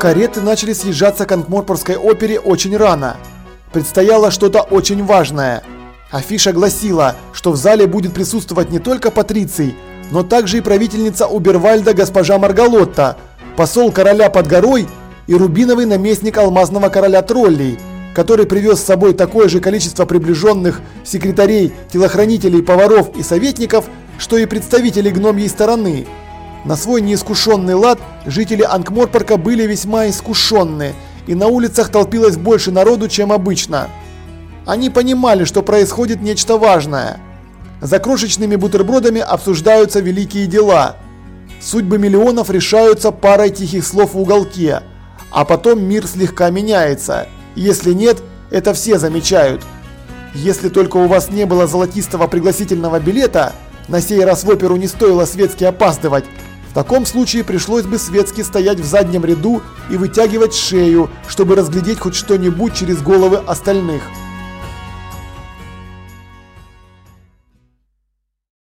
Кареты начали съезжаться к Анкморпорской опере очень рано. Предстояло что-то очень важное. Афиша гласила, что в зале будет присутствовать не только Патриций, но также и правительница Убервальда госпожа Маргалотта, посол короля под горой и рубиновый наместник алмазного короля троллей, который привез с собой такое же количество приближенных секретарей, телохранителей, поваров и советников, что и представителей гномьей стороны. На свой неискушенный лад жители Анкморпорка были весьма искушенны, и на улицах толпилось больше народу, чем обычно. Они понимали, что происходит нечто важное. За крошечными бутербродами обсуждаются великие дела. Судьбы миллионов решаются парой тихих слов в уголке, а потом мир слегка меняется. Если нет, это все замечают. Если только у вас не было золотистого пригласительного билета, на сей раз в оперу не стоило светски опаздывать, в таком случае пришлось бы светски стоять в заднем ряду и вытягивать шею, чтобы разглядеть хоть что-нибудь через головы остальных.